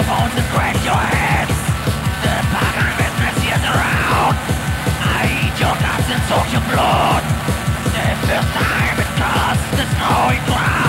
raise your heads. The pagan business is around. I eat your guts and soak your blood. The first time it casts the snowy ground.